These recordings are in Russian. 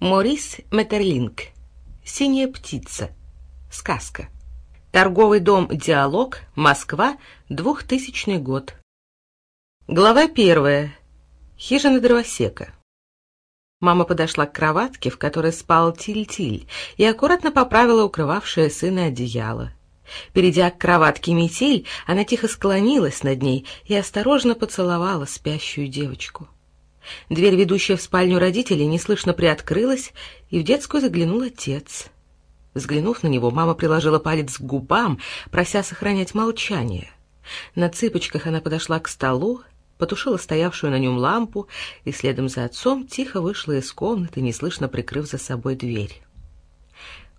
Морис Метерлинг. Синяя птица. Сказка. Торговый дом «Диалог», Москва, 2000 год. Глава первая. Хижина дровосека. Мама подошла к кроватке, в которой спал Тиль-Тиль, и аккуратно поправила укрывавшее сына одеяло. Перейдя к кроватке Метель, она тихо склонилась над ней и осторожно поцеловала спящую девочку. Дверь, ведущая в спальню родителей, неслышно приоткрылась, и в детскую заглянул отец. Взглянув на него, мама приложила палец к губам, прося сохранять молчание. На цыпочках она подошла к столу, потушила стоявшую на нем лампу и следом за отцом тихо вышла из комнаты, неслышно прикрыв за собой дверь.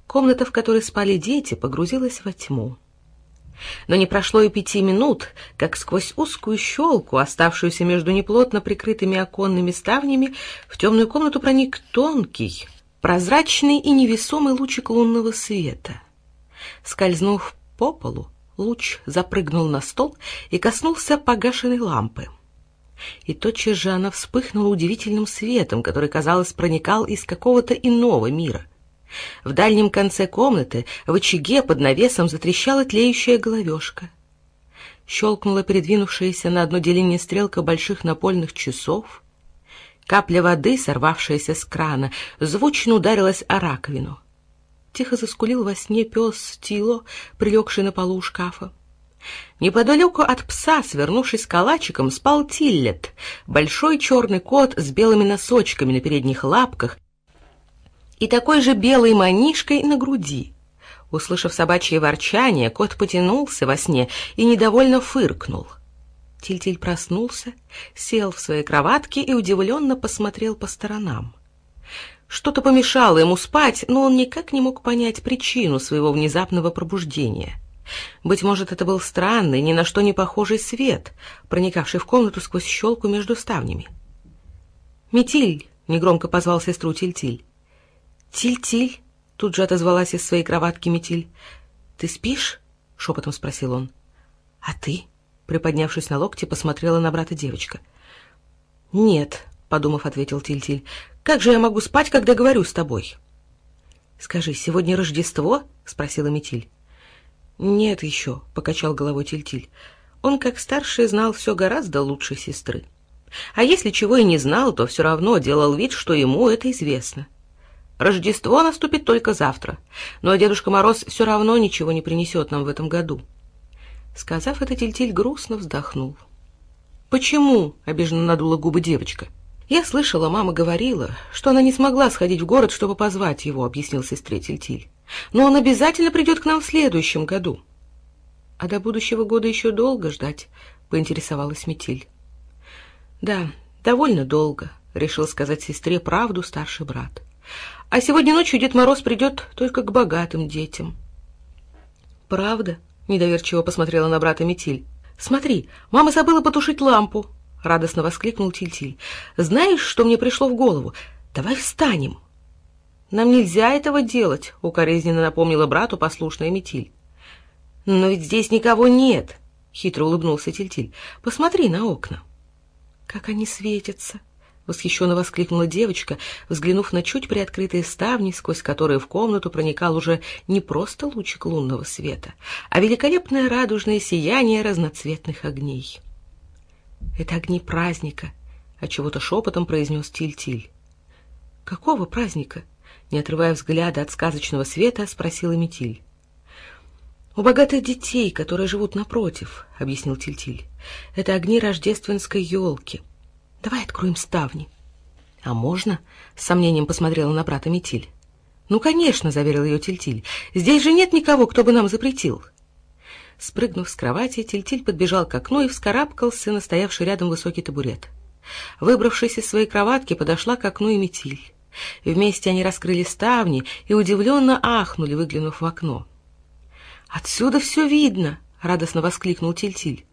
Комната, в которой спали дети, погрузилась во тьму. Но не прошло и пяти минут, как сквозь узкую щелку, оставшуюся между неплотно прикрытыми оконными ставнями, в темную комнату проник тонкий, прозрачный и невесомый лучик лунного света. Скользнув по полу, луч запрыгнул на стол и коснулся погашенной лампы. И тотчас же она вспыхнула удивительным светом, который, казалось, проникал из какого-то иного мира. В дальнем конце комнаты в очаге под навесом затрещала тлеющая головешка. Щелкнула передвинувшаяся на одно деление стрелка больших напольных часов. Капля воды, сорвавшаяся с крана, звучно ударилась о раковину. Тихо заскулил во сне пес Тило, прилегший на полу у шкафа. Неподалеку от пса, свернувшись калачиком, спал Тиллет, большой черный кот с белыми носочками на передних лапках и такой же белой манишкой на груди. Услышав собачье ворчание, кот потянулся во сне и недовольно фыркнул. Тильтиль проснулся, сел в своей кроватке и удивленно посмотрел по сторонам. Что-то помешало ему спать, но он никак не мог понять причину своего внезапного пробуждения. Быть может, это был странный, ни на что не похожий свет, проникавший в комнату сквозь щелку между ставнями. «Метиль!» — негромко позвал сестру Тильтиль. «Тиль-Тиль!» — тут же отозвалась из своей кроватки Метиль. «Ты спишь?» — шепотом спросил он. «А ты?» — приподнявшись на локте, посмотрела на брата девочка. «Нет», — подумав, ответил Тиль-Тиль. «Как же я могу спать, когда говорю с тобой?» «Скажи, сегодня Рождество?» — спросила Метиль. «Нет еще», — покачал головой Тиль-Тиль. Он, как старший, знал все гораздо лучше сестры. А если чего и не знал, то все равно делал вид, что ему это известно. Рождество наступит только завтра, но Дедушка Мороз все равно ничего не принесет нам в этом году. Сказав это, Тильтиль грустно вздохнул. «Почему?» — обиженно надула губы девочка. «Я слышала, мама говорила, что она не смогла сходить в город, чтобы позвать его», — объяснил сестре Тильтиль. «Но он обязательно придет к нам в следующем году». «А до будущего года еще долго ждать?» — поинтересовалась Метиль. «Да, довольно долго», — решил сказать сестре правду старший брат. А сегодня ночью Дед Мороз придет только к богатым детям. «Правда?» — недоверчиво посмотрела на брата Метиль. «Смотри, мама забыла потушить лампу!» — радостно воскликнул Тиль-Тиль. «Знаешь, что мне пришло в голову? Давай встанем!» «Нам нельзя этого делать!» — укоризненно напомнила брату послушная Метиль. «Но ведь здесь никого нет!» — хитро улыбнулся Тиль-Тиль. «Посмотри на окна!» «Как они светятся!» — восхищенно воскликнула девочка, взглянув на чуть приоткрытые ставни, сквозь которые в комнату проникал уже не просто лучик лунного света, а великолепное радужное сияние разноцветных огней. «Это огни праздника», — а чего-то шепотом произнес Тиль-Тиль. «Какого праздника?» — не отрывая взгляда от сказочного света, спросила Метиль. «У богатых детей, которые живут напротив», — объяснил Тиль-Тиль. «Это огни рождественской елки». Давай откроем ставни. — А можно? — с сомнением посмотрела на брата Метиль. — Ну, конечно, — заверил ее Тильтиль. — Здесь же нет никого, кто бы нам запретил. Спрыгнув с кровати, Тильтиль подбежал к окну и вскарабкался на стоявший рядом высокий табурет. Выбравшись из своей кроватки, подошла к окну и Метиль. Вместе они раскрыли ставни и удивленно ахнули, выглянув в окно. «Отсюда все видно!» — радостно воскликнул Тильтиль.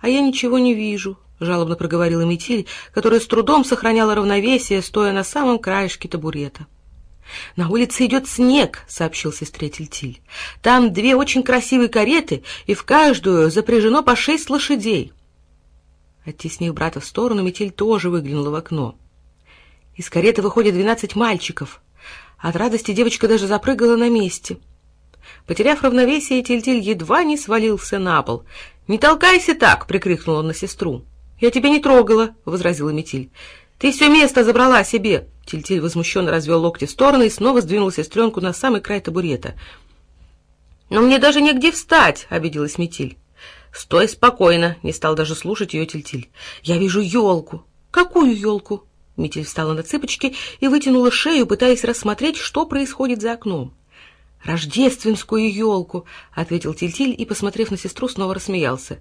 «А я ничего не вижу», — жалобно проговорила Метиль, которая с трудом сохраняла равновесие, стоя на самом краешке табурета. «На улице идет снег», — сообщил сестре Тильтиль. «Там две очень красивые кареты, и в каждую запряжено по шесть лошадей». Оттеснив брата в сторону, Метиль тоже выглянула в окно. Из кареты выходят двенадцать мальчиков. От радости девочка даже запрыгала на месте. Потеряв равновесие, Тильтиль едва не свалился на пол. «Не толкайся так!» — прикрикнул он на сестру. «Я тебя не трогала!» — возразила Метиль. «Ты все место забрала себе!» Тильтиль возмущенно развел локти в стороны и снова сдвинул сестренку на самый край табурета. «Но мне даже негде встать!» — обиделась Метиль. «Стой спокойно!» — не стал даже слушать ее Тильтиль. «Я вижу елку!» «Какую елку?» Метель встала на цыпочки и вытянула шею, пытаясь рассмотреть, что происходит за окном. «Рождественскую елку!» — ответил Тильтиль и, посмотрев на сестру, снова рассмеялся.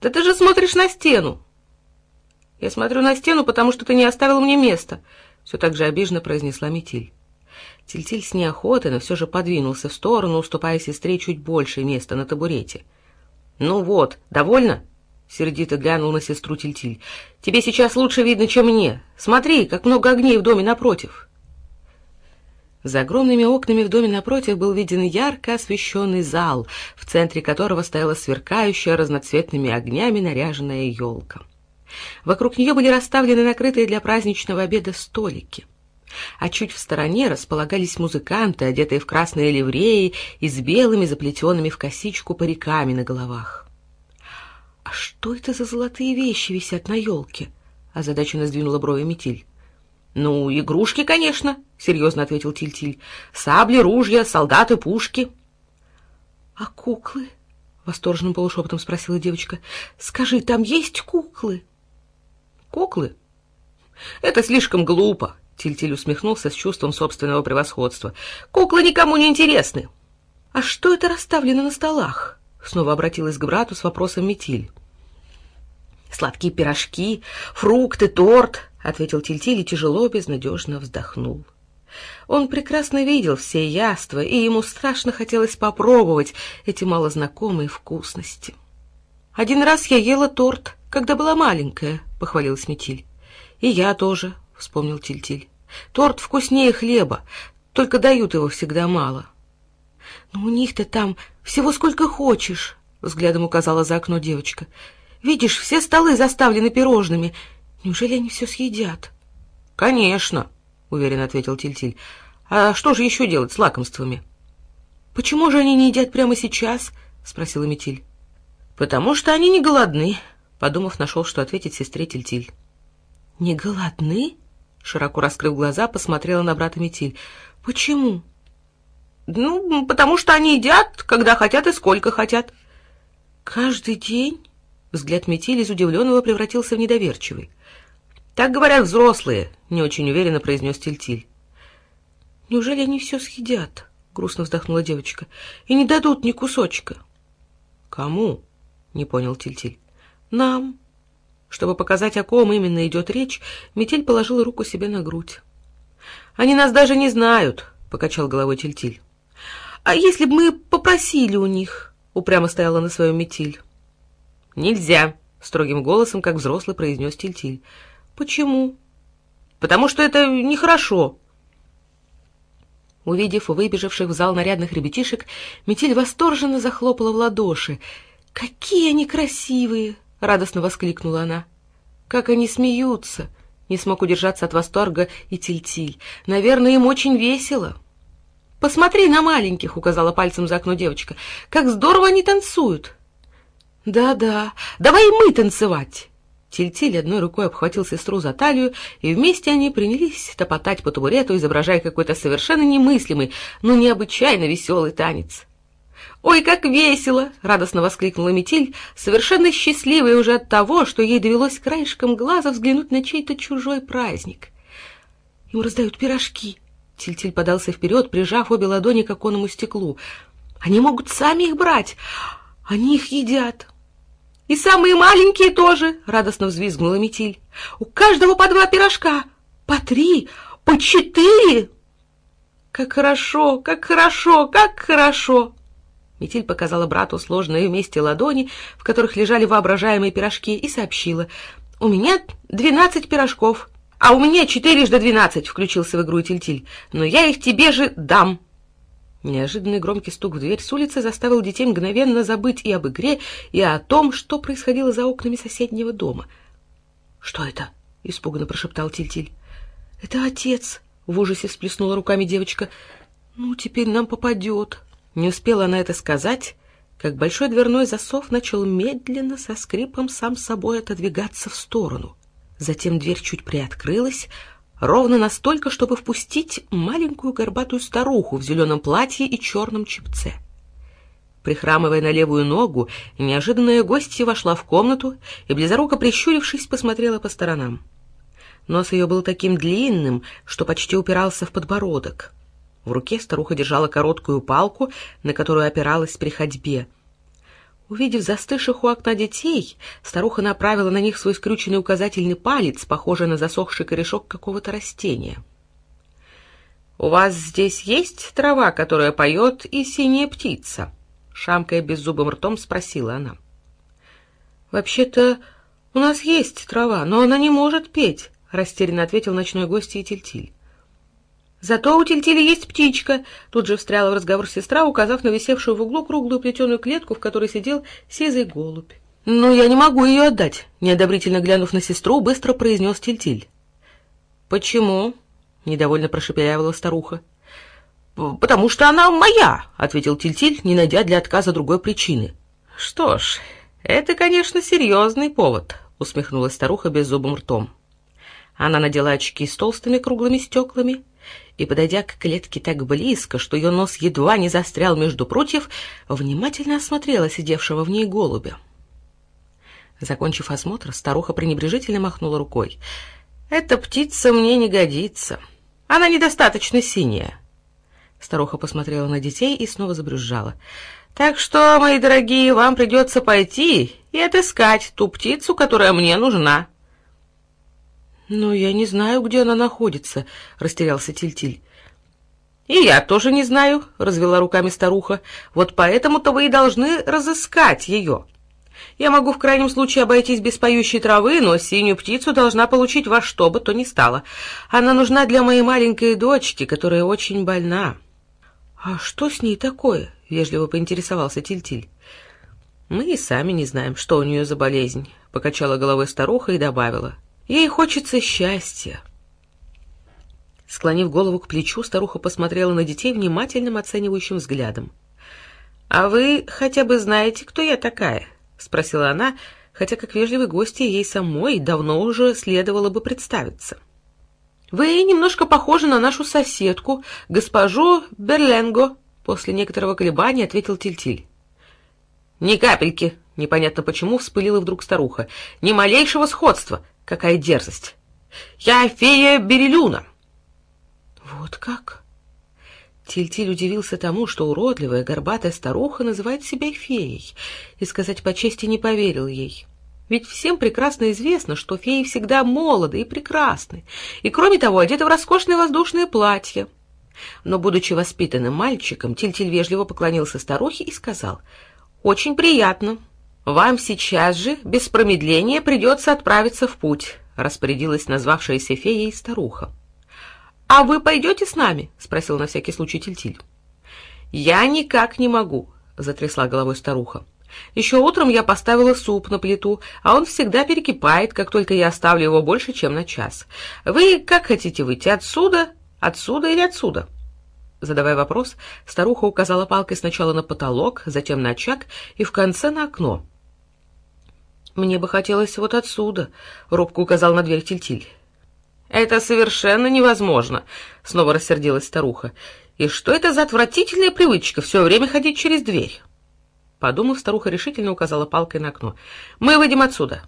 «Да ты же смотришь на стену!» «Я смотрю на стену, потому что ты не оставил мне места!» — все так же обиженно произнесла Метиль. Тильтиль с неохотой, но все же подвинулся в сторону, уступая сестре чуть больше места на табурете. «Ну вот, довольно?» Сердито глянул на сестру Тильтиль. -Тиль. «Тебе сейчас лучше видно, чем мне. Смотри, как много огней в доме напротив». За огромными окнами в доме напротив был виден ярко освещенный зал, в центре которого стояла сверкающая разноцветными огнями наряженная елка. Вокруг нее были расставлены накрытые для праздничного обеда столики. А чуть в стороне располагались музыканты, одетые в красные ливреи и с белыми заплетенными в косичку париками на головах. «А что это за золотые вещи висят на елке?» — озадаченно сдвинула брови Метиль. «Ну, игрушки, конечно», — серьезно ответил Тильтиль. -Тиль. «Сабли, ружья, солдаты, пушки». «А куклы?» — восторженным полушепотом спросила девочка. «Скажи, там есть куклы?» «Куклы? Это слишком глупо», — Тильтиль -Тиль усмехнулся с чувством собственного превосходства. «Куклы никому не интересны». «А что это расставлено на столах?» Снова обратилась к брату с вопросом Метиль. «Сладкие пирожки, фрукты, торт», — ответил Тильтиль и тяжело, безнадежно вздохнул. Он прекрасно видел все яства, и ему страшно хотелось попробовать эти малознакомые вкусности. «Один раз я ела торт, когда была маленькая», — похвалилась Метиль. «И я тоже», — вспомнил Тильтиль. «Торт вкуснее хлеба, только дают его всегда мало». «Но у них-то там всего сколько хочешь», — взглядом указала за окно девочка. «Видишь, все столы заставлены пирожными. Неужели они все съедят?» «Конечно», — уверенно ответил Тильтиль. -Тиль. «А что же еще делать с лакомствами?» «Почему же они не едят прямо сейчас?» — спросила Метиль. «Потому что они не голодны», — подумав, нашел, что ответить сестре Тильтиль. -Тиль. «Не голодны?» — широко раскрыв глаза, посмотрела на брата Метиль. «Почему?» Ну, потому что они едят, когда хотят и сколько хотят. Каждый день? Взгляд Метиль из удивленного превратился в недоверчивый. Так говорят взрослые, не очень уверенно произнес Тильтиль. Неужели они все съедят? Грустно вздохнула девочка. И не дадут ни кусочка. Кому? Не понял Тильтиль. Нам. Чтобы показать, о ком именно идет речь, Метель положила руку себе на грудь. «Они нас даже не знают», — покачал головой Тильтиль. А если бы мы попросили у них? Упрямо стояла на своем метиль. Нельзя, строгим голосом, как взрослый, произнес Тильтиль. Почему? Потому что это нехорошо. Увидев выбежавших в зал нарядных ребятишек, Метель восторженно захлопала в ладоши. «Какие они красивые!» — радостно воскликнула она. «Как они смеются!» — не смог удержаться от восторга и Тильтиль. «Наверное, им очень весело!» «Посмотри на маленьких!» — указала пальцем за окно девочка. «Как здорово они танцуют!» «Да-да, давай и мы танцевать!» Тильтиль одной рукой обхватил сестру за талию, и вместе они принялись топотать по табурету, изображая какой-то совершенно немыслимый, но необычайно веселый танец. «Ой, как весело!» — радостно воскликнула Метиль, совершенно счастливая уже от того, что ей довелось краешком глаза взглянуть на чей-то чужой праздник. «Им раздают пирожки!» Тильтиль подался вперед, прижав обе ладони к оконному стеклу. «Они могут сами их брать! Они их едят!» «И самые маленькие тоже!» — радостно взвизгнула Метиль. «У каждого по два пирожка! По три! По четыре!» «Как хорошо! Как хорошо! Как хорошо!» Метиль показала брату сложные вместе ладони, в которых лежали воображаемые пирожки, и сообщила. «У меня двенадцать пирожков!» «А у меня четырежды двенадцать!» — включился в игру Тильтиль. «Но я их тебе же дам!» Неожиданный громкий стук в дверь с улицы заставил детей мгновенно забыть и об игре, и о том, что происходило за окнами соседнего дома. «Что это?» — испуганно прошептал Тильтиль. «Это отец!» — в ужасе всплеснула руками девочка. «Ну, теперь нам попадет!» Не успела она это сказать, как большой дверной засов начал медленно со скрипом сам собой отодвигаться в сторону. Затем дверь чуть приоткрылась, ровно настолько, чтобы впустить маленькую горбатую старуху в зеленом платье и черном чепце. Прихрамывая на левую ногу, неожиданная гостья вошла в комнату и, близоруко прищурившись, посмотрела по сторонам. Нос ее был таким длинным, что почти упирался в подбородок. В руке старуха держала короткую палку, на которую опиралась при ходьбе. Увидев застывших у окна детей, старуха направила на них свой скрюченный указательный палец, похожий на засохший корешок какого-то растения. «У вас здесь есть трава, которая поет, и синяя птица?» Шамкая беззубым ртом, спросила она. «Вообще-то у нас есть трава, но она не может петь», — растерянно ответил ночной гость и Тильтиль. «Зато у Тильтиля есть птичка», — тут же встряла в разговор сестра, указав на висевшую в углу круглую плетеную клетку, в которой сидел сизый голубь. «Но я не могу ее отдать», — неодобрительно глянув на сестру, быстро произнес Тильтиль. «Почему?» — недовольно прошепелявила старуха. «Потому что она моя», — ответил Тильтиль, не найдя для отказа другой причины. «Что ж, это, конечно, серьезный повод», — усмехнулась старуха беззубым ртом. Она надела очки с толстыми круглыми стеклами и, подойдя к клетке так близко, что ее нос едва не застрял между прутьев, внимательно осмотрела сидевшего в ней голубя. Закончив осмотр, старуха пренебрежительно махнула рукой. «Эта птица мне не годится. Она недостаточно синяя». Старуха посмотрела на детей и снова забрюзжала. «Так что, мои дорогие, вам придется пойти и отыскать ту птицу, которая мне нужна». «Но я не знаю, где она находится», — растерялся Тильтиль. «И я тоже не знаю», — развела руками старуха. «Вот поэтому-то вы и должны разыскать ее. Я могу в крайнем случае обойтись без поющей травы, но синюю птицу должна получить во что бы то ни стало. Она нужна для моей маленькой дочки, которая очень больна». «А что с ней такое?» — вежливо поинтересовался Тильтиль. «Мы и сами не знаем, что у нее за болезнь», — покачала головой старуха и добавила. Ей хочется счастья. Склонив голову к плечу, старуха посмотрела на детей внимательным оценивающим взглядом. «А вы хотя бы знаете, кто я такая?» — спросила она, хотя как вежливой гости ей самой давно уже следовало бы представиться. «Вы немножко похожи на нашу соседку, госпожу Берленго», — после некоторого колебания ответил Тильтиль. «Ни капельки!» — непонятно почему вспылила вдруг старуха. «Ни малейшего сходства! Какая дерзость! Я фея Берелюна!» «Вот как?» Тильтиль удивился тому, что уродливая, горбатая старуха называет себя феей, и, сказать по чести, не поверил ей. Ведь всем прекрасно известно, что феи всегда молоды и прекрасны, и, кроме того, одеты в роскошные воздушные платья. Но, будучи воспитанным мальчиком, Тильтиль вежливо поклонился старухе и сказал, «Очень приятно. Вам сейчас же, без промедления, придется отправиться в путь», — распорядилась назвавшаяся феей старуха. «А вы пойдете с нами?» — спросил на всякий случай Тильтиль. «Я никак не могу», — затрясла головой старуха. «Еще утром я поставила суп на плиту, а он всегда перекипает, как только я оставлю его больше, чем на час. Вы как хотите выйти, отсюда, отсюда или отсюда?» Задавая вопрос, старуха указала палкой сначала на потолок, затем на очаг и в конце на окно. «Мне бы хотелось вот отсюда», — робко указал на дверь Тильтиль. «Это совершенно невозможно», — снова рассердилась старуха. «И что это за отвратительная привычка все время ходить через дверь?» Подумав, старуха решительно указала палкой на окно. «Мы выйдем отсюда».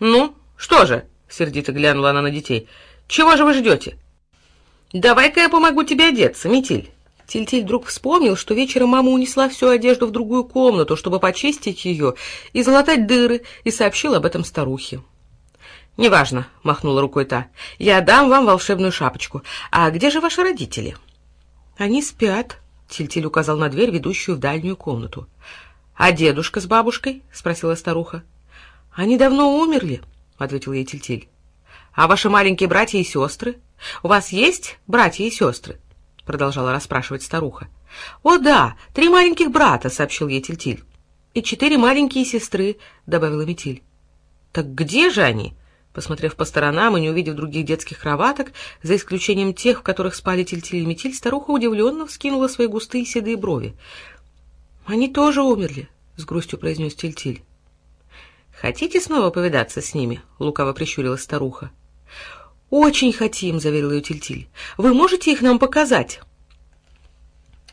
«Ну, что же?» — сердито глянула она на детей. «Чего же вы ждете?» «Давай-ка я помогу тебе одеться, Метиль». Тильтиль вдруг вспомнил, что вечером мама унесла всю одежду в другую комнату, чтобы почистить ее и залатать дыры, и сообщил об этом старухе. «Неважно», — махнула рукой та, — «я дам вам волшебную шапочку. А где же ваши родители?» «Они спят», — Тильтиль указал на дверь, ведущую в дальнюю комнату. «А дедушка с бабушкой?» — спросила старуха. «Они давно умерли», — ответил ей Тильтиль. «А ваши маленькие братья и сестры? У вас есть братья и сестры?» — продолжала расспрашивать старуха. «О да, три маленьких брата», — сообщил ей Тильтиль. «И четыре маленькие сестры», — добавила Метиль. «Так где же они?» Посмотрев по сторонам и не увидев других детских кроваток, за исключением тех, в которых спали Тильтиль и Метиль, старуха удивленно вскинула свои густые седые брови. «Они тоже умерли», — с грустью произнес Тильтиль. «Хотите снова повидаться с ними?» — лукаво прищурилась старуха. «Очень хотим», — заверил ее Тильтиль. «Вы можете их нам показать?»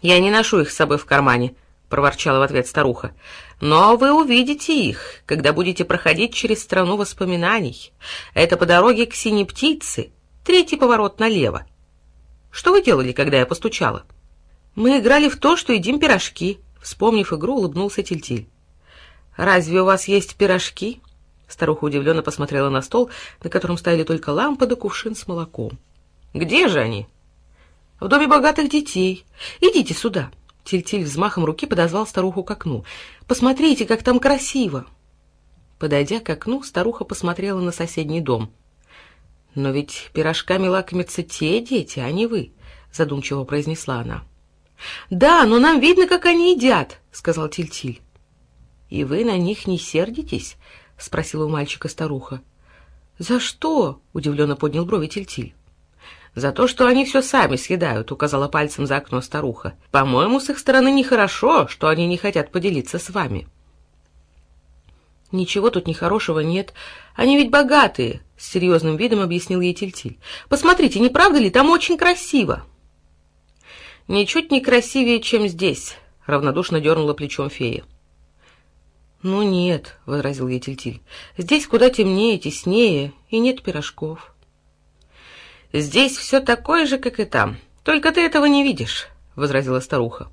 «Я не ношу их с собой в кармане», — проворчала в ответ старуха. «Но вы увидите их, когда будете проходить через страну воспоминаний. Это по дороге к синей птице, третий поворот налево. Что вы делали, когда я постучала?» «Мы играли в то, что едим пирожки», — вспомнив игру, улыбнулся Тильтиль. «Разве у вас есть пирожки?» Старуха удивленно посмотрела на стол, на котором стояли только лампа да кувшин с молоком. «Где же они?» «В доме богатых детей. Идите сюда». Тильтиль взмахом руки подозвал старуху к окну. «Посмотрите, как там красиво!» Подойдя к окну, старуха посмотрела на соседний дом. «Но ведь пирожками лакомятся те дети, а не вы», — задумчиво произнесла она. «Да, но нам видно, как они едят», — сказал Тильтиль. «И вы на них не сердитесь?» — спросила у мальчика старуха. «За что?» — удивленно поднял брови Тильтиль. «За то, что они все сами съедают», — указала пальцем за окно старуха. «По-моему, с их стороны нехорошо, что они не хотят поделиться с вами». «Ничего тут нехорошего нет. Они ведь богатые», — с серьезным видом объяснил ей Тильтиль. «Посмотрите, не правда ли, там очень красиво». «Ничуть не красивее, чем здесь», — равнодушно дернула плечом фея. «Ну нет», — возразил ей Тильтиль, — «здесь куда темнее, теснее, и нет пирожков». «Здесь все такое же, как и там, только ты этого не видишь», — возразила старуха.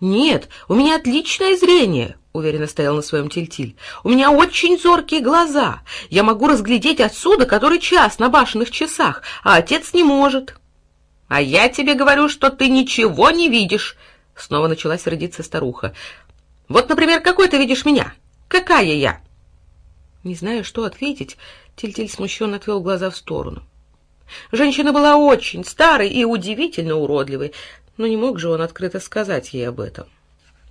«Нет, у меня отличное зрение», — уверенно стоял на своем Тильтиль. «У меня очень зоркие глаза. Я могу разглядеть отсюда который час на башенных часах, а отец не может». «А я тебе говорю, что ты ничего не видишь», — снова начала сердиться старуха. Вот, например, какой ты видишь меня? Какая я?» Не зная, что ответить, Тильтиль смущенно отвел глаза в сторону. Женщина была очень старой и удивительно уродливой, но не мог же он открыто сказать ей об этом.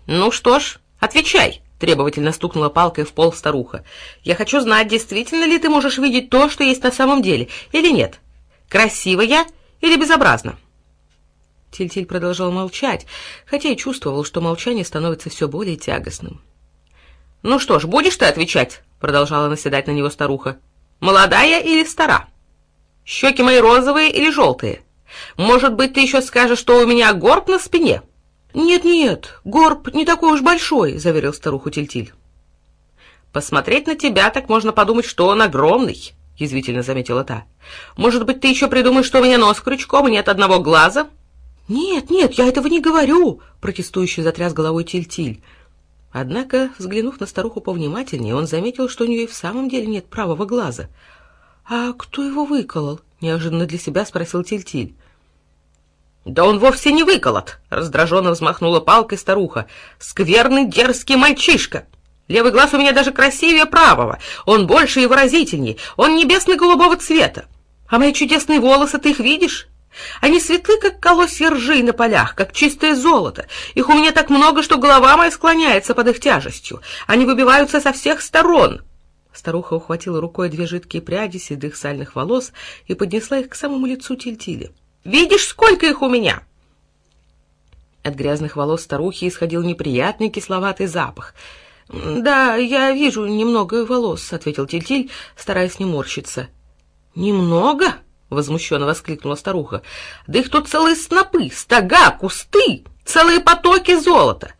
«Ну что ж, отвечай!» — требовательно стукнула палкой в пол старуха. «Я хочу знать, действительно ли ты можешь видеть то, что есть на самом деле, или нет? Красиво я или безобразно?» Тильтиль продолжал молчать, хотя и чувствовал, что молчание становится все более тягостным. «Ну что ж, будешь ты отвечать?» — продолжала наседать на него старуха. «Молодая или стара? Щеки мои розовые или желтые? Может быть, ты еще скажешь, что у меня горб на спине?» «Нет-нет, горб не такой уж большой», — заверил старуху Тильтиль. «Посмотреть на тебя, так можно подумать, что он огромный», — язвительно заметила та. «Может быть, ты еще придумаешь, что у меня нос крючком и нет одного глаза?» «Нет, нет, я этого не говорю!» — протестующий затряс головой Тиль-Тиль. Однако, взглянув на старуху повнимательнее, он заметил, что у нее и в самом деле нет правого глаза. «А кто его выколол?» — неожиданно для себя спросил Тиль-Тиль. «Да он вовсе не выколот!» — раздраженно взмахнула палкой старуха. «Скверный дерзкий мальчишка! Левый глаз у меня даже красивее правого, он больше и выразительней, он небесно-голубого цвета. А мои чудесные волосы, ты их видишь? Они светлы, как колосья ржи на полях, как чистое золото. Их у меня так много, что голова моя склоняется под их тяжестью. Они выбиваются со всех сторон. Старуха ухватила рукой две жидкие пряди седых сальных волос и поднесла их к самому лицу Тильтили. «Видишь, сколько их у меня?» От грязных волос старухи исходил неприятный кисловатый запах. «Да, я вижу немного волос», — ответил Тильтиль, стараясь не морщиться. «Немного?» Возмущенно воскликнула старуха. Да их тут целые снопы, стога, кусты, целые потоки золота.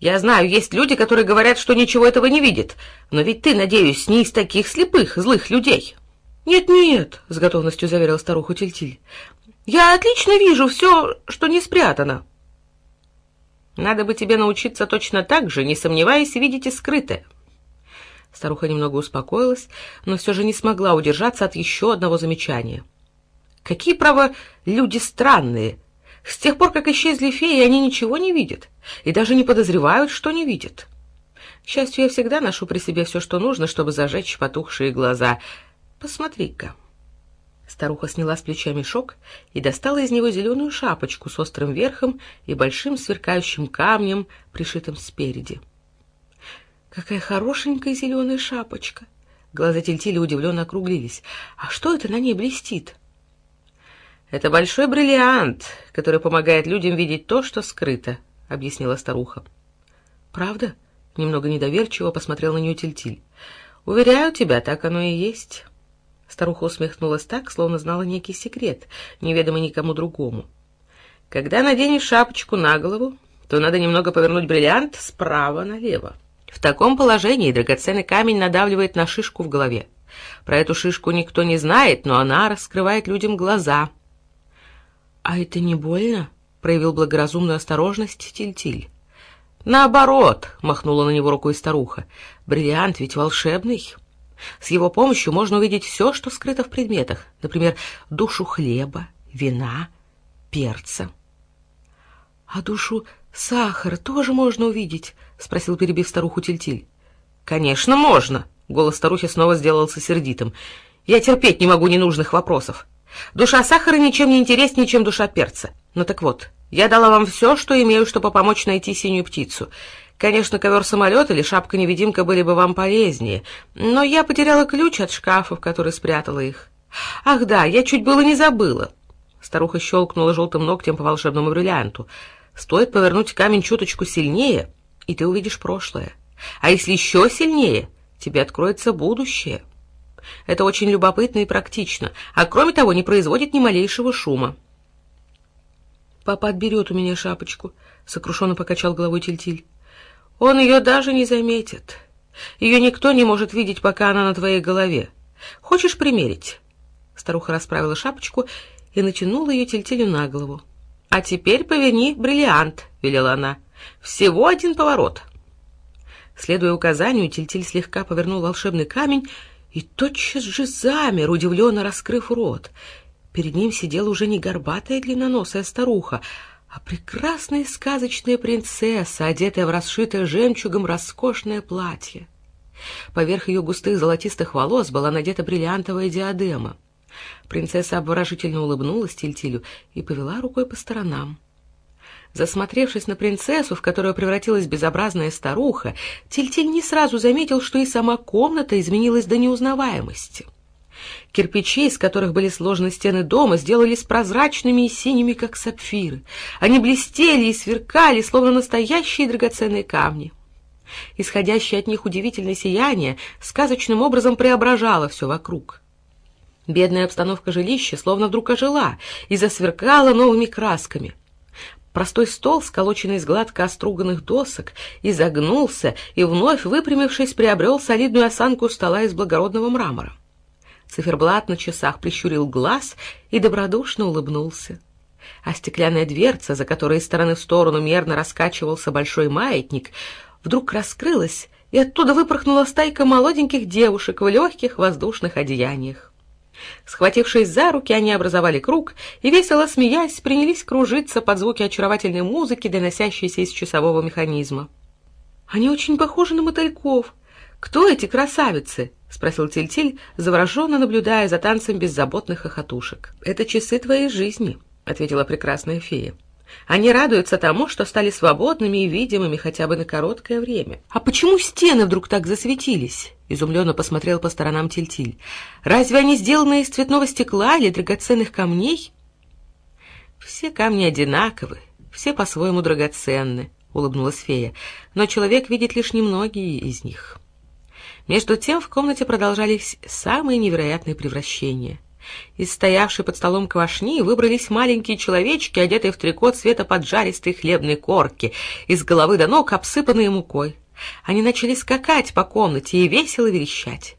Я знаю, есть люди, которые говорят, что ничего этого не видят, но ведь ты, надеюсь, не из таких слепых, злых людей. Нет-нет, с готовностью заверил старуху Тильтиль. Я отлично вижу все, что не спрятано. Надо бы тебе научиться точно так же, не сомневаясь, видеть и скрытое. Старуха немного успокоилась, но все же не смогла удержаться от еще одного замечания — Какие, право, люди странные. С тех пор, как исчезли феи, они ничего не видят и даже не подозревают, что не видят. К счастью, я всегда ношу при себе все, что нужно, чтобы зажечь потухшие глаза. Посмотри-ка. Старуха сняла с плеча мешок и достала из него зеленую шапочку с острым верхом и большим сверкающим камнем, пришитым спереди. «Какая хорошенькая зеленая шапочка!» — Глаза Тильтили удивленно округлились. «А что это на ней блестит?» «Это большой бриллиант, который помогает людям видеть то, что скрыто», — объяснила старуха. «Правда?» — немного недоверчиво посмотрел на нее Тильтиль. «Уверяю тебя, так оно и есть». Старуха усмехнулась так, словно знала некий секрет, неведомый никому другому. «Когда наденешь шапочку на голову, то надо немного повернуть бриллиант справа налево. В таком положении драгоценный камень надавливает на шишку в голове. Про эту шишку никто не знает, но она раскрывает людям глаза». «А это не больно?» — проявил благоразумную осторожность Тильтиль. «Наоборот», — махнула на него рукой старуха, — «бриллиант ведь волшебный». С его помощью можно увидеть все, что скрыто в предметах, например, душу хлеба, вина, перца. — А душу сахара тоже можно увидеть? — спросил, перебив старуху Тильтиль. — Конечно, можно! — голос старухи снова сделался сердитым. — Я терпеть не могу ненужных вопросов. Душа сахара ничем не интереснее, чем душа перца. Ну так вот, я дала вам все, что имею, чтобы помочь найти синюю птицу. Конечно, ковер-самолет или шапка-невидимка были бы вам полезнее, но я потеряла ключ от шкафа, в который спрятала их. Ах да, я чуть было не забыла. Старуха щелкнула желтым ногтем по волшебному бриллианту. Стоит повернуть камень чуточку сильнее, и ты увидишь прошлое. А если еще сильнее, тебе откроется будущее. Это очень любопытно и практично, а кроме того не производит ни малейшего шума. «Папа отберет у меня шапочку», — сокрушенно покачал головой Тильтиль. Он ее даже не заметит. Ее никто не может видеть, пока она на твоей голове. Хочешь примерить?» Старуха расправила шапочку и натянула ее тельтелю на голову. «А теперь поверни бриллиант», — велела она. «Всего один поворот». Следуя указанию, Тильтиль слегка повернул волшебный камень и тотчас же замер, удивленно раскрыв рот. Перед ним сидела уже не горбатая длинноносая старуха, а прекрасная сказочная принцесса, одетая в расшитое жемчугом роскошное платье. Поверх ее густых золотистых волос была надета бриллиантовая диадема. Принцесса обворожительно улыбнулась Тильтилю и повела рукой по сторонам. Засмотревшись на принцессу, в которую превратилась безобразная старуха, Тильтиль не сразу заметил, что и сама комната изменилась до неузнаваемости. Кирпичи, из которых были сложены стены дома, сделались прозрачными и синими, как сапфиры. Они блестели и сверкали, словно настоящие драгоценные камни. Исходящее от них удивительное сияние сказочным образом преображало все вокруг. Бедная обстановка жилища словно вдруг ожила и засверкала новыми красками. Простой стол, сколоченный из гладко оструганных досок, изогнулся и, вновь выпрямившись, приобрел солидную осанку стола из благородного мрамора. Циферблат на часах прищурил глаз и добродушно улыбнулся. А стеклянная дверца, за которой из стороны в сторону мерно раскачивался большой маятник, вдруг раскрылась, и оттуда выпорхнула стайка молоденьких девушек в легких воздушных одеяниях. Схватившись за руки, они образовали круг и, весело смеясь, принялись кружиться под звуки очаровательной музыки, доносящейся из часового механизма. «Они очень похожи на мотыльков. Кто эти красавицы?» — спросил Тильтиль, завороженно наблюдая за танцем беззаботных хохотушек. «Это часы твоей жизни», — ответила прекрасная фея. «Они радуются тому, что стали свободными и видимыми хотя бы на короткое время». «А почему стены вдруг так засветились?» — изумленно посмотрел по сторонам Тильтиль. «Разве они сделаны из цветного стекла или драгоценных камней?» «Все камни одинаковы, все по-своему драгоценны», — улыбнулась фея, «но человек видит лишь немногие из них». Между тем в комнате продолжались самые невероятные превращения. Из стоявшей под столом квашни выбрались маленькие человечки, одетые в трико цвета поджаристой хлебной корки, из головы до ног обсыпанные мукой. Они начали скакать по комнате и весело верещать.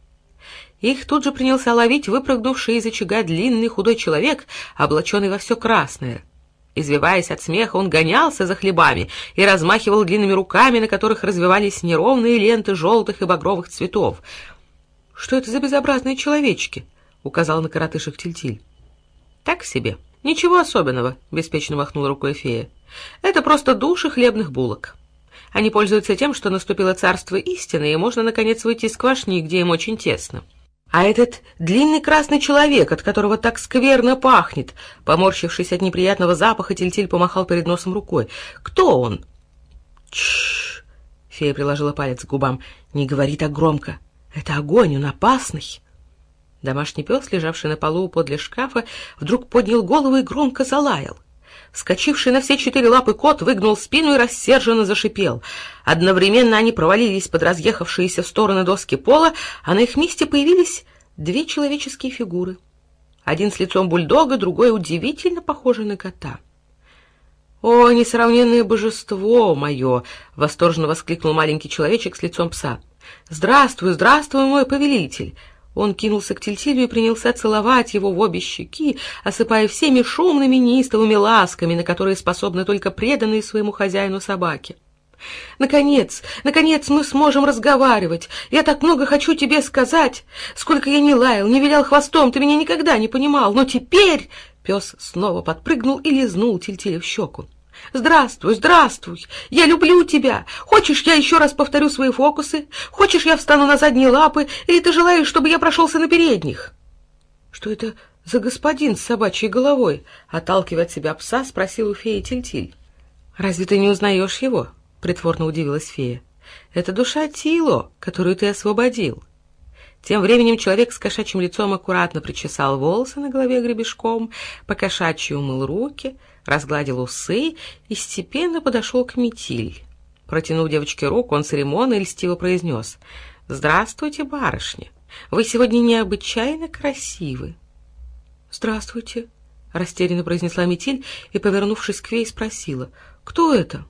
Их тут же принялся ловить выпрыгнувший из очага длинный худой человек, облаченный во все красное — Извиваясь от смеха, он гонялся за хлебами и размахивал длинными руками, на которых развивались неровные ленты желтых и багровых цветов. — Что это за безобразные человечки? — указал на коротышек Тильтиль. — Так себе. Ничего особенного, — беспечно махнула рукой фея. — Это просто души хлебных булок. Они пользуются тем, что наступило царство истины, и можно, наконец, выйти из квашни, где им очень тесно. — а этот длинный красный человек, от которого так скверно пахнет, поморщившись от неприятного запаха, Тильтиль помахал перед носом рукой. Кто он? Чш! Фея приложила палец к губам. Не говори так громко. Это огонь, он опасный. Домашний пес, лежавший на полу подле шкафа, вдруг поднял голову и громко залаял. Вскочивший на все четыре лапы кот выгнул спину и рассерженно зашипел. Одновременно они провалились под разъехавшиеся в стороны доски пола, а на их месте появились две человеческие фигуры. Один с лицом бульдога, другой удивительно похожий на кота. «О, несравненное божество мое!» — восторженно воскликнул маленький человечек с лицом пса. «Здравствуй, здравствуй, мой повелитель! Он кинулся к Тильтилю и принялся целовать его в обе щеки, осыпая всеми шумными неистовыми ласками, на которые способны только преданные своему хозяину собаки. «Наконец, наконец мы сможем разговаривать. Я так много хочу тебе сказать. Сколько я не лаял, не вилял хвостом, ты меня никогда не понимал. Но теперь...» Пес снова подпрыгнул и лизнул Тильтиля в щеку. «Здравствуй, здравствуй! Я люблю тебя! Хочешь, я еще раз повторю свои фокусы? Хочешь, я встану на задние лапы? Или ты желаешь, чтобы я прошелся на передних?» «Что это за господин с собачьей головой?» Отталкивая от себя пса, спросил у феи Тильтиль. «Разве ты не узнаешь его?» — притворно удивилась фея. «Это душа Тило, которую ты освободил». Тем временем человек с кошачьим лицом аккуратно причесал волосы на голове гребешком, по-кошачьи умыл руки — разгладил усы и степенно подошел к Метиль. Протянув девочке руку, он церемонно и льстиво произнес «Здравствуйте, барышня! Вы сегодня необычайно красивы!» «Здравствуйте!» — растерянно произнесла Метиль и, повернувшись к фее, спросила «Кто это?»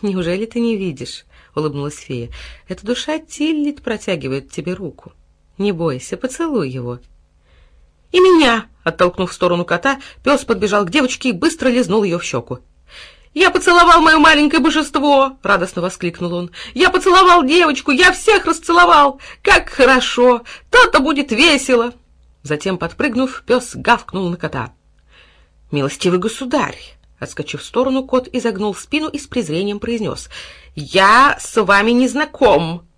«Неужели ты не видишь?» — улыбнулась фея. «Эта душа Тиллит протягивает тебе руку. Не бойся, поцелуй его». «И меня!» — оттолкнув в сторону кота, пес подбежал к девочке и быстро лизнул ее в щеку. «Я поцеловал мое маленькое божество!» — радостно воскликнул он. «Я поцеловал девочку! Я всех расцеловал! Как хорошо! То-то будет весело!» Затем, подпрыгнув, пес гавкнул на кота. «Милостивый государь!» Отскочив в сторону, кот изогнул спину и с презрением произнес. «Я с вами не знаком!»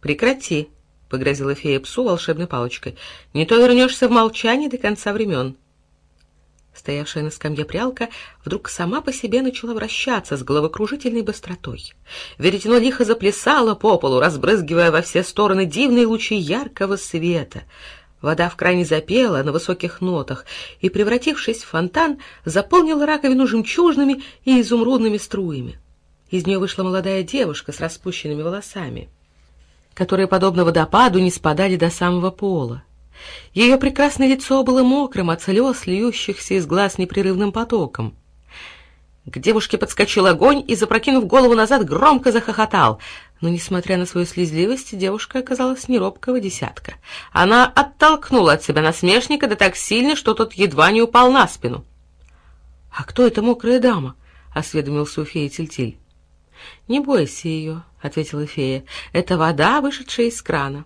«Прекрати!» — погрозила фея псу волшебной палочкой. «Не то вернешься в молчание до конца времен». Стоявшая на скамье прялка вдруг сама по себе начала вращаться с головокружительной быстротой. Веретено лихо заплясало по полу, разбрызгивая во все стороны дивные лучи яркого света. Вода в кране запела на высоких нотах и, превратившись в фонтан, заполнила раковину жемчужными и изумрудными струями. Из нее вышла молодая девушка с распущенными волосами которые, подобно водопаду, не спадали до самого пола. Ее прекрасное лицо было мокрым от слез, льющихся из глаз непрерывным потоком. К девушке подскочил огонь и, запрокинув голову назад, громко захохотал. Но, несмотря на свою слезливость, девушка оказалась не робкого десятка. Она оттолкнула от себя насмешника да так сильно, что тот едва не упал на спину. — А кто эта мокрая дама? — осведомился у феи Тильтиль. — Не бойся ее, — ответила фея. — Это вода, вышедшая из крана.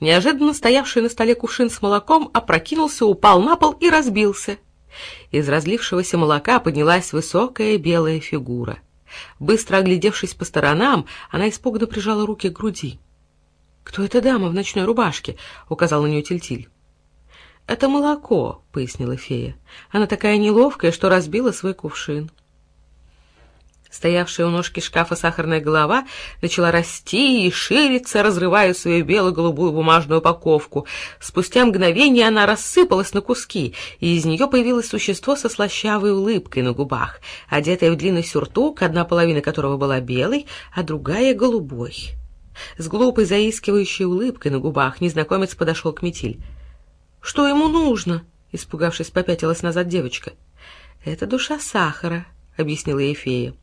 Неожиданно стоявший на столе кувшин с молоком опрокинулся, упал на пол и разбился. Из разлившегося молока поднялась высокая белая фигура. Быстро оглядевшись по сторонам, она испуганно прижала руки к груди. — Кто эта дама в ночной рубашке? — указал на нее Тильтиль. — Это молоко, — пояснила фея. Она такая неловкая, что разбила свой кувшин. — Стоявшая у ножки шкафа сахарная голова начала расти и шириться, разрывая свою бело-голубую бумажную упаковку. Спустя мгновение она рассыпалась на куски, и из нее появилось существо со слащавой улыбкой на губах, одетое в длинный сюртук, одна половина которого была белой, а другая — голубой. С глупой заискивающей улыбкой на губах незнакомец подошел к Метиль. «Что ему нужно?» — испугавшись, попятилась назад девочка. «Это душа сахара», — объяснила ей фея.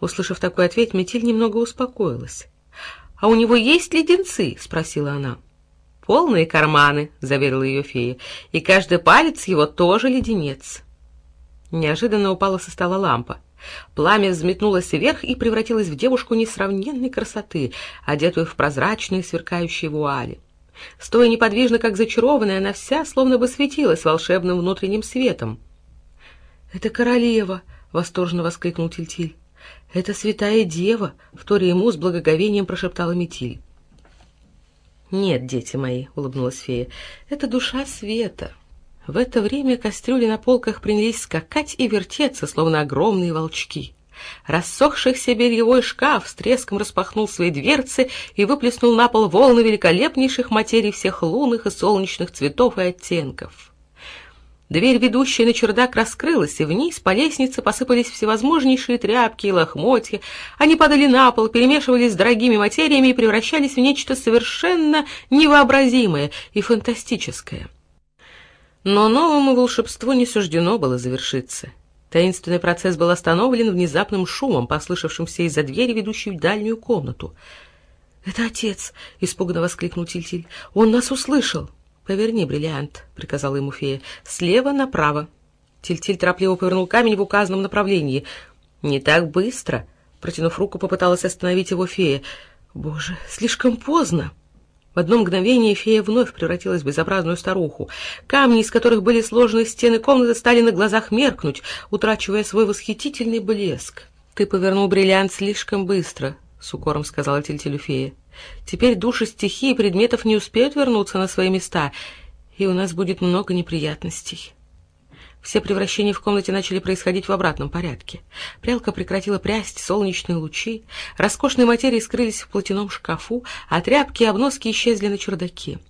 Услышав такой ответ, Метель немного успокоилась. «А у него есть леденцы?» — спросила она. «Полные карманы», — заверила ее фея, — «и каждый палец его тоже леденец». Неожиданно упала со стола лампа. Пламя взметнулось вверх и превратилось в девушку несравненной красоты, одетую в прозрачные сверкающие вуали. Стоя неподвижно, как зачарованная, она вся словно бы светилась волшебным внутренним светом. «Это королева!» — восторженно воскликнул Тильтиль. «Это святая дева!» — вторя ему с благоговением прошептала Метиль. «Нет, дети мои», — улыбнулась фея, — «это душа света». В это время кастрюли на полках принялись скакать и вертеться, словно огромные волчки. Рассохшийся бельевой шкаф с треском распахнул свои дверцы и выплеснул на пол волны великолепнейших материй всех лунных и солнечных цветов и оттенков. Дверь, ведущая на чердак, раскрылась, и вниз по лестнице посыпались всевозможнейшие тряпки и лохмотья. Они падали на пол, перемешивались с дорогими материями и превращались в нечто совершенно невообразимое и фантастическое. Но новому волшебству не суждено было завершиться. Таинственный процесс был остановлен внезапным шумом, послышавшимся из-за двери, ведущей в дальнюю комнату. «Это отец!» — испуганно воскликнул Тильтиль. «Он нас услышал!» «Поверни, бриллиант», — приказала ему фея, — «слева направо». Тильтиль -тиль торопливо повернул камень в указанном направлении. «Не так быстро», — протянув руку, попыталась остановить его фея. «Боже, слишком поздно!» В одно мгновение фея вновь превратилась в безобразную старуху. Камни, из которых были сложены стены комнаты, стали на глазах меркнуть, утрачивая свой восхитительный блеск. «Ты повернул бриллиант слишком быстро», — с укором сказала Тильтилю фея. Теперь души стихии предметов не успеют вернуться на свои места, и у нас будет много неприятностей. Все превращения в комнате начали происходить в обратном порядке. Прялка прекратила прясть солнечные лучи, роскошные материи скрылись в платяном шкафу, а тряпки и обноски исчезли на чердаке.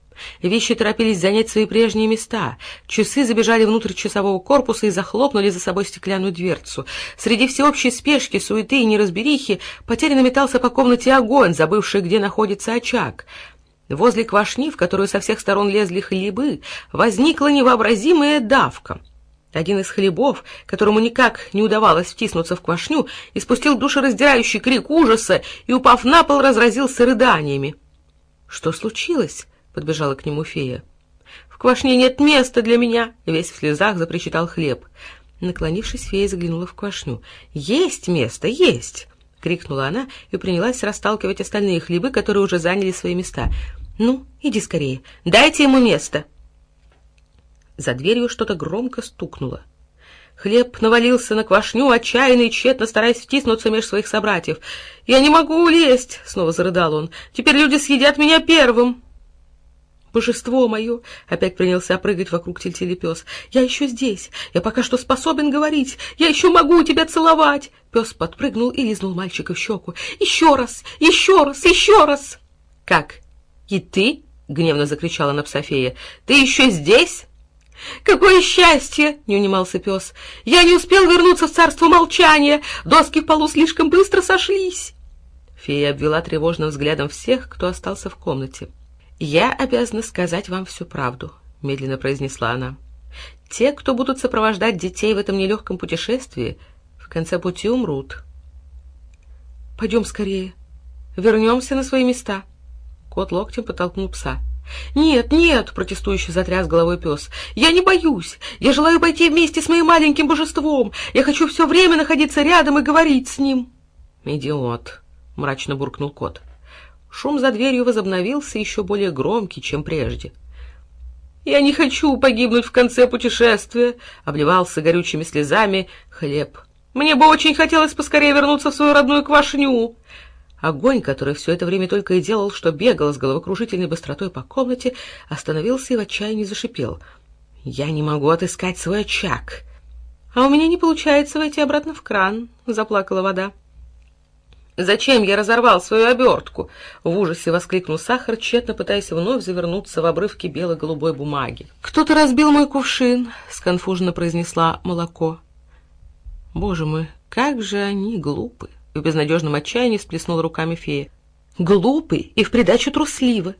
Вещи торопились занять свои прежние места. Часы забежали внутрь часового корпуса и захлопнули за собой стеклянную дверцу. Среди всеобщей спешки, суеты и неразберихи потерянно метался по комнате огонь, забывший, где находится очаг. Возле квашни, в которую со всех сторон лезли хлебы, возникла невообразимая давка. Один из хлебов, которому никак не удавалось втиснуться в квашню, испустил душераздирающий крик ужаса и, упав на пол, разразился рыданиями. «Что случилось?» — подбежала к нему фея. «В квашне нет места для меня!» — весь в слезах запричитал хлеб. Наклонившись, фея заглянула в квашню. «Есть место, есть!» — крикнула она и принялась расталкивать остальные хлебы, которые уже заняли свои места. «Ну, иди скорее, дайте ему место!» За дверью что-то громко стукнуло. Хлеб навалился на квашню, отчаянно и тщетно стараясь втиснуться между своих собратьев. «Я не могу улезть!» — снова зарыдал он. «Теперь люди съедят меня первым!» «Божество мое!» — опять принялся прыгать вокруг тельтели пес. «Я еще здесь! Я пока что способен говорить! Я еще могу тебя целовать!» Пес подпрыгнул и лизнул мальчика в щеку. «Еще раз! Еще раз! Еще раз!» «Как? И ты?» — гневно закричала Напсофея. «Ты еще здесь?» «Какое счастье!» — не унимался пес. «Я не успел вернуться в царство молчания! Доски в полу слишком быстро сошлись!» Фея обвела тревожным взглядом всех, кто остался в комнате. «Я обязана сказать вам всю правду», — медленно произнесла она. «Те, кто будут сопровождать детей в этом нелегком путешествии, в конце пути умрут». «Пойдем скорее. Вернемся на свои места». Кот локтем подтолкнул пса. «Нет, нет!» — протестующе затряс головой пес. «Я не боюсь! Я желаю пойти вместе с моим маленьким божеством! Я хочу все время находиться рядом и говорить с ним!» «Идиот!» — мрачно буркнул кот. Шум за дверью возобновился еще более громкий, чем прежде. «Я не хочу погибнуть в конце путешествия!» — обливался горючими слезами хлеб. «Мне бы очень хотелось поскорее вернуться в свою родную квашню!» Огонь, который все это время только и делал, что бегал с головокружительной быстротой по комнате, остановился и в отчаянии зашипел. «Я не могу отыскать свой очаг!» «А у меня не получается войти обратно в кран!» — заплакала вода. «Зачем я разорвал свою обертку?» — в ужасе воскликнул Сахар, тщетно пытаясь вновь завернуться в обрывки бело-голубой бумаги. «Кто-то разбил мой кувшин», — сконфуженно произнесла молоко. «Боже мой, как же они глупы!» — в безнадежном отчаянии сплеснула руками фея. «Глупы и в придачу трусливы.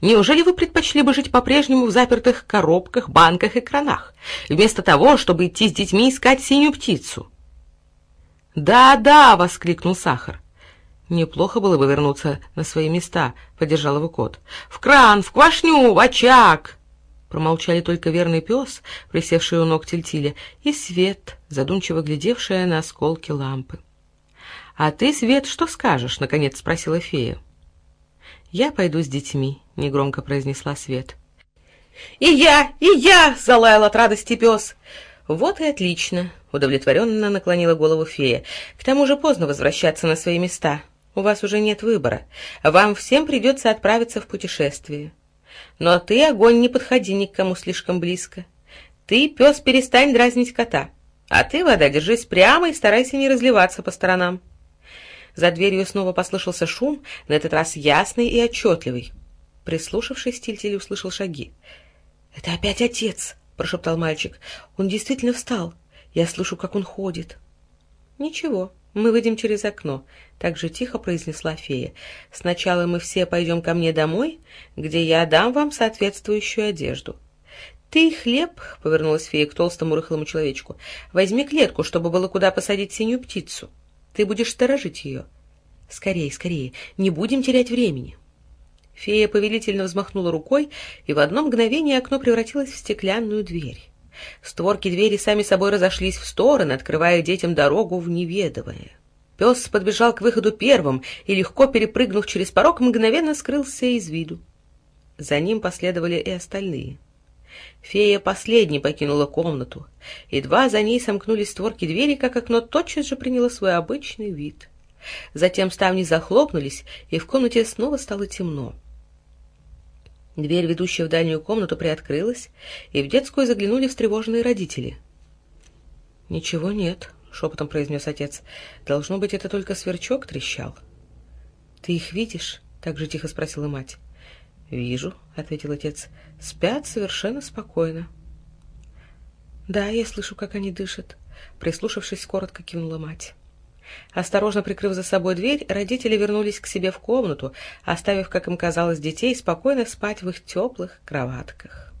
Неужели вы предпочли бы жить по-прежнему в запертых коробках, банках и кранах, вместо того, чтобы идти с детьми искать синюю птицу?» «Да, да!» — воскликнул Сахар. Неплохо было бы вернуться на свои места, — поддержал его кот. — В кран, в квашню, в очаг! Промолчали только верный пес, присевший у ног тельтиля, и Свет, задумчиво глядевшая на осколки лампы. — А ты, Свет, что скажешь? — наконец спросила фея. — Я пойду с детьми, — негромко произнесла Свет. — И я, и я! — залаял от радости пес. — Вот и отлично, — удовлетворенно наклонила голову фея. — К тому же поздно возвращаться на свои места. У вас уже нет выбора. Вам всем придется отправиться в путешествие. Но ты, огонь, не подходи ни к кому слишком близко. Ты, пес, перестань дразнить кота. А ты, вода, держись прямо и старайся не разливаться по сторонам. За дверью снова послышался шум, на этот раз ясный и отчетливый. Прислушавшись, Тильтиль услышал шаги. — Это опять отец! — прошептал мальчик. — Он действительно встал. Я слышу, как он ходит. — Ничего, мы выйдем через окно, — так же тихо произнесла фея. — Сначала мы все пойдем ко мне домой, где я дам вам соответствующую одежду. — Ты хлеб, — повернулась фея к толстому рыхлому человечку, — возьми клетку, чтобы было куда посадить синюю птицу. Ты будешь сторожить ее. Скорее, скорее, не будем терять времени. Фея повелительно взмахнула рукой, и в одно мгновение окно превратилось в стеклянную дверь. Створки двери сами собой разошлись в стороны, открывая детям дорогу в неведомое. Пес подбежал к выходу первым и, легко перепрыгнув через порог, мгновенно скрылся из виду. За ним последовали и остальные. Фея последней покинула комнату. Едва за ней сомкнулись створки двери, как окно тотчас же приняло свой обычный вид. Затем ставни захлопнулись, и в комнате снова стало темно. Дверь, ведущая в дальнюю комнату, приоткрылась, и в детскую заглянули встревоженные родители. — Ничего нет, — шепотом произнес отец. — Должно быть, это только сверчок трещал. — Ты их видишь? — так же тихо спросила мать. — Вижу, — ответил отец. — Спят совершенно спокойно. — Да, я слышу, как они дышат. Прислушавшись, коротко кивнула мать. Осторожно прикрыв за собой дверь, родители вернулись к себе в комнату, оставив, как им казалось, детей спокойно спать в их теплых кроватках.